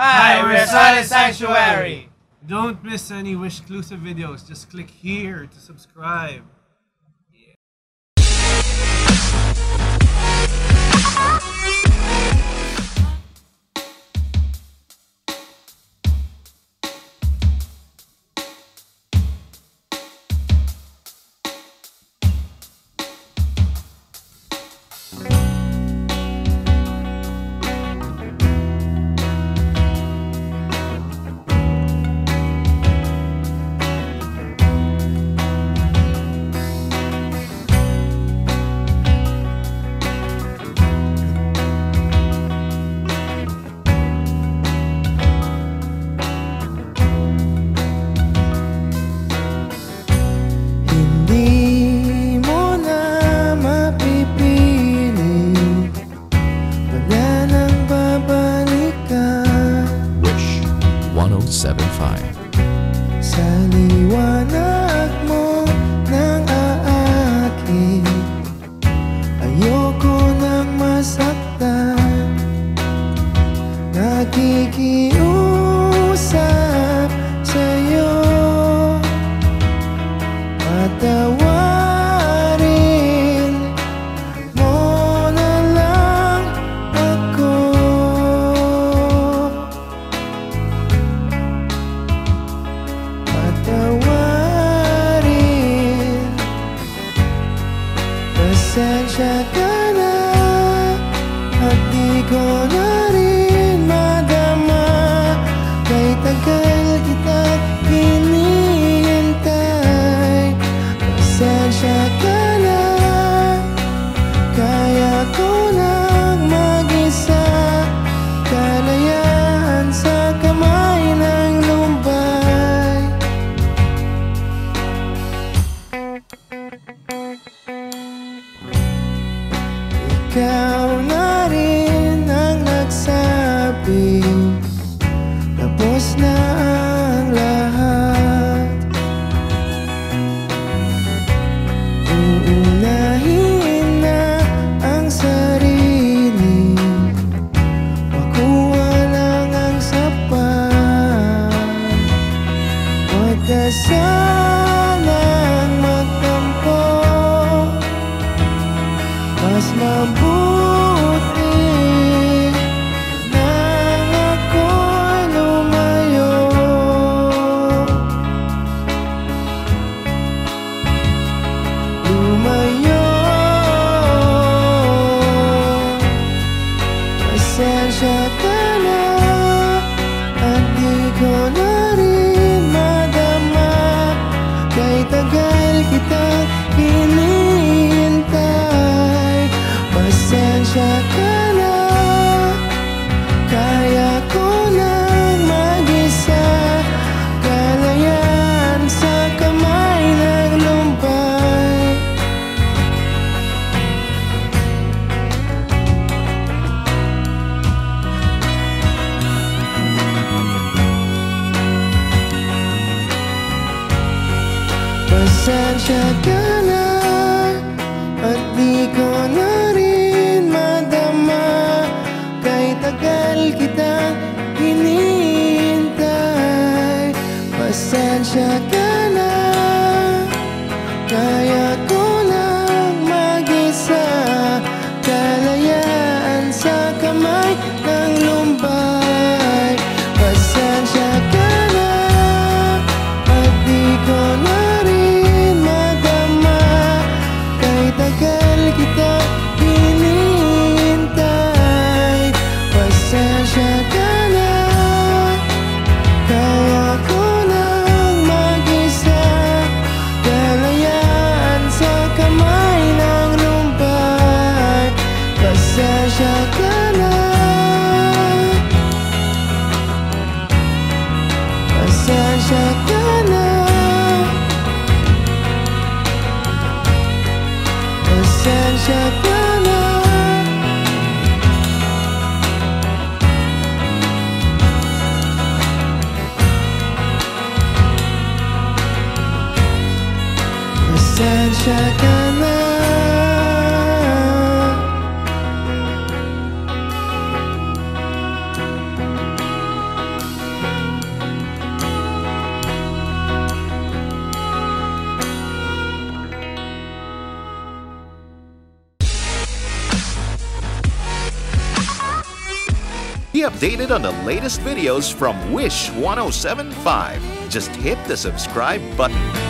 Hi, we're Silent Sanctuary. Don't miss any Wish exclusive videos. Just click here to subscribe. Yeah. Spotify. Sa liwanag mo nang aakit Ayoko nang masaktan Nakikita gonna pasensya ka na At di ko na rin madama. Kay tagal kitang hinihintay. Pasensya ka na Kaya sen Be updated on the latest videos from Wish 1075. Just hit the subscribe button.